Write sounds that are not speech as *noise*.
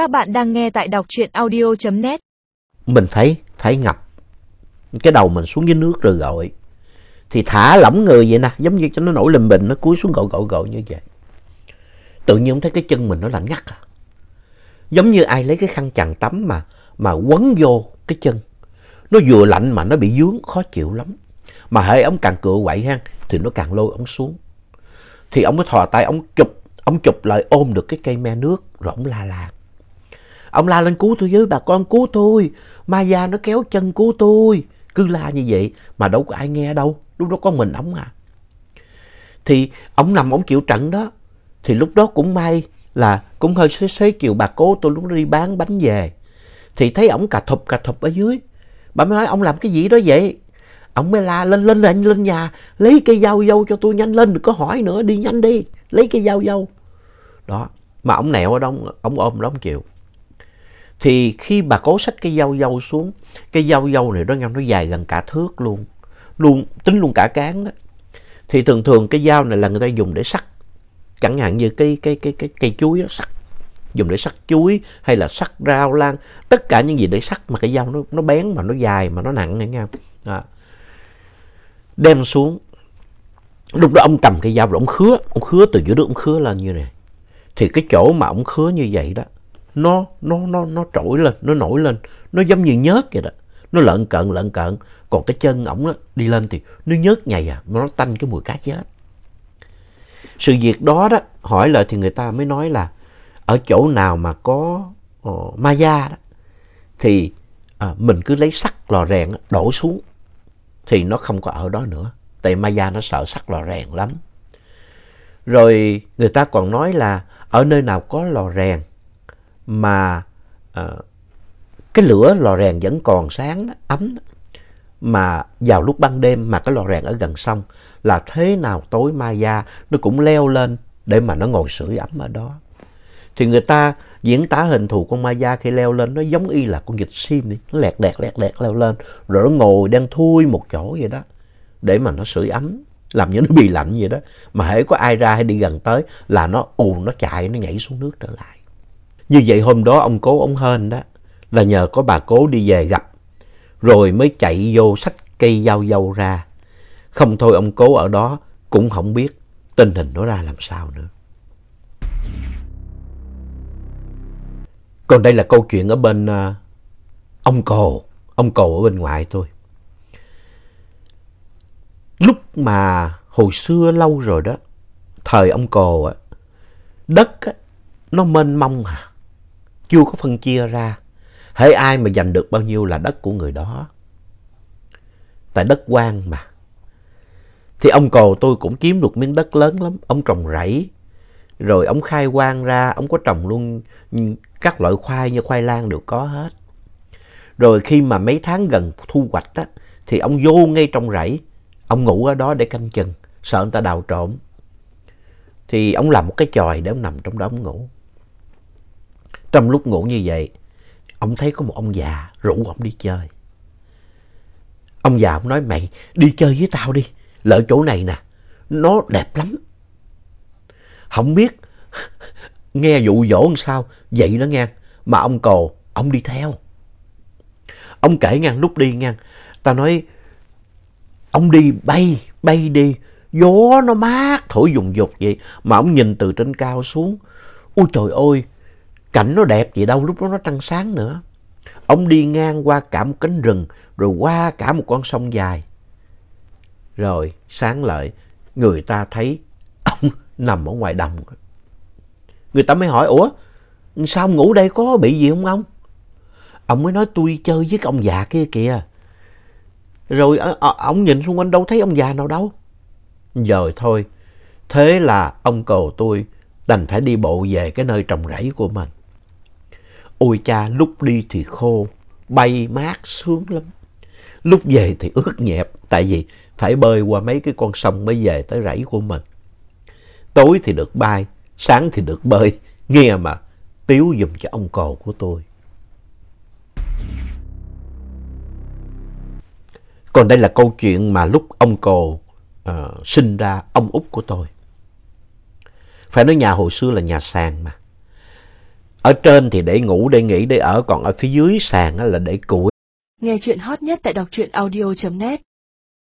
Các bạn đang nghe tại đọc truyện audio.net. Mình phải phải ngập cái đầu mình xuống dưới nước rồi gọi. Thì thả lỏng người vậy nè, giống như cho nó nổi lình bình, nó cúi xuống gọi gọi gọi như vậy. Tự nhiên ông thấy cái chân mình nó lạnh ngắt à. Giống như ai lấy cái khăn chằn tắm mà mà quấn vô cái chân. Nó vừa lạnh mà nó bị dướng, khó chịu lắm. Mà hệ ông càng cựa quậy ha, thì nó càng lôi ông xuống. Thì ông mới thò tay, ông chụp, ông chụp lại ôm được cái cây me nước, rồi ông la làng Ông la lên cứu tôi với, bà con cứu tôi. Ma gia nó kéo chân cứu tôi. Cứ la như vậy mà đâu có ai nghe đâu. Lúc đó có mình ông à. Thì ông nằm ông chịu trận đó. Thì lúc đó cũng may là cũng hơi xế xế chiều bà cố tôi lúc đó đi bán bánh về. Thì thấy ông cà thụp cà thụp ở dưới. Bà mới nói, ông làm cái gì đó vậy? Ông mới la lên lên lên lên nhà lấy cây dao dâu cho tôi nhanh lên, đừng có hỏi nữa đi nhanh đi lấy cây dao dâu. Đó mà ông nẹo ở đó ông ôm đó ông chịu. Thì khi bà cố xách cái dao dâu xuống, cái dao dâu này đó nghe nó dài gần cả thước luôn, luôn tính luôn cả cán đó. Thì thường thường cái dao này là người ta dùng để sắt, chẳng hạn như cái cái cái cái cây chuối đó sắt, dùng để sắt chuối hay là sắt rau lan, tất cả những gì để sắt mà cái dao nó nó bén mà nó dài mà nó nặng này nghe không? Đó. Đem xuống. Lúc đó ông cầm cái dao rồi ông khứa, ông khứa từ giữa nước ông khứa lên như này. Thì cái chỗ mà ông khứa như vậy đó nó nó nó nó trỗi lên nó nổi lên. Nó giống như nhớt vậy đó. Nó lợn cợn lợn cợn. Còn cái chân ổng đó, đi lên thì nó nhớt nhầy à nó tanh cái mùi cá chết. Sự việc đó đó hỏi lại thì người ta mới nói là ở chỗ nào mà có uh, ma da đó thì à, mình cứ lấy sắt lò rèn đổ xuống. Thì nó không có ở đó nữa. Tại ma da nó sợ sắt lò rèn lắm. Rồi người ta còn nói là ở nơi nào có lò rèn mà à, cái lửa lò rèn vẫn còn sáng đó, ấm đó. mà vào lúc ban đêm mà cái lò rèn ở gần sông là thế nào tối ma da nó cũng leo lên để mà nó ngồi sưởi ấm ở đó. Thì người ta diễn tả hình thù con ma da khi leo lên nó giống y là con vịt sim đi nó lẹt đẹt lẹt đẹt leo lên rồi nó ngồi đang thui một chỗ vậy đó để mà nó sưởi ấm làm như nó bị lạnh vậy đó. Mà hễ có ai ra hay đi gần tới là nó ù nó chạy nó nhảy xuống nước trở lại như vậy hôm đó ông cố ông hên đó là nhờ có bà cố đi về gặp rồi mới chạy vô sách cây dao dâu ra. Không thôi ông cố ở đó cũng không biết tình hình nó ra làm sao nữa. Còn đây là câu chuyện ở bên uh, ông Cồ, ông Cồ ở bên ngoài thôi. Lúc mà hồi xưa lâu rồi đó, thời ông Cồ á, đất á, nó mênh mông à chưa có phân chia ra. Hễ ai mà giành được bao nhiêu là đất của người đó. Tại đất quan mà. Thì ông cồ tôi cũng kiếm được miếng đất lớn lắm. Ông trồng rẫy. Rồi ông khai quang ra, ông có trồng luôn các loại khoai như khoai lang đều có hết. Rồi khi mà mấy tháng gần thu hoạch á, thì ông vô ngay trong rẫy. Ông ngủ ở đó để canh chừng, sợ người ta đào trộm. Thì ông làm một cái chòi để ông nằm trong đó ông ngủ. Trong lúc ngủ như vậy, ông thấy có một ông già rủ ông đi chơi. Ông già ông nói mày đi chơi với tao đi, lỡ chỗ này nè, nó đẹp lắm. Không biết *laughs* nghe dụ dỗ làm sao, vậy đó nghe, mà ông cồ, ông đi theo. Ông kể ngang lúc đi ngang, ta nói ông đi bay, bay đi, gió nó mát, thổi dùng dục vậy, mà ông nhìn từ trên cao xuống. Ôi trời ơi, Cảnh nó đẹp gì đâu, lúc đó nó trăng sáng nữa. Ông đi ngang qua cả một cánh rừng, rồi qua cả một con sông dài. Rồi sáng lại, người ta thấy ông *laughs* nằm ở ngoài đồng. Người ta mới hỏi, ủa, sao ông ngủ đây có bị gì không ông? Ông mới nói tôi chơi với ông già kia kìa. Rồi ờ, ờ, ông nhìn xung quanh đâu thấy ông già nào đâu. Rồi thôi, thế là ông cầu tôi đành phải đi bộ về cái nơi trồng rẫy của mình. Ôi cha, lúc đi thì khô, bay mát sướng lắm. Lúc về thì ướt nhẹp, tại vì phải bơi qua mấy cái con sông mới về tới rẫy của mình. Tối thì được bay, sáng thì được bơi, nghe mà tiếu dùm cho ông cồ của tôi. Còn đây là câu chuyện mà lúc ông cồ uh, ờ, sinh ra ông út của tôi. Phải nói nhà hồi xưa là nhà sàn mà ở trên thì để ngủ, để nghỉ, để ở, còn ở phía dưới sàn là để củi. Nghe chuyện hot nhất tại đọc truyện audio.net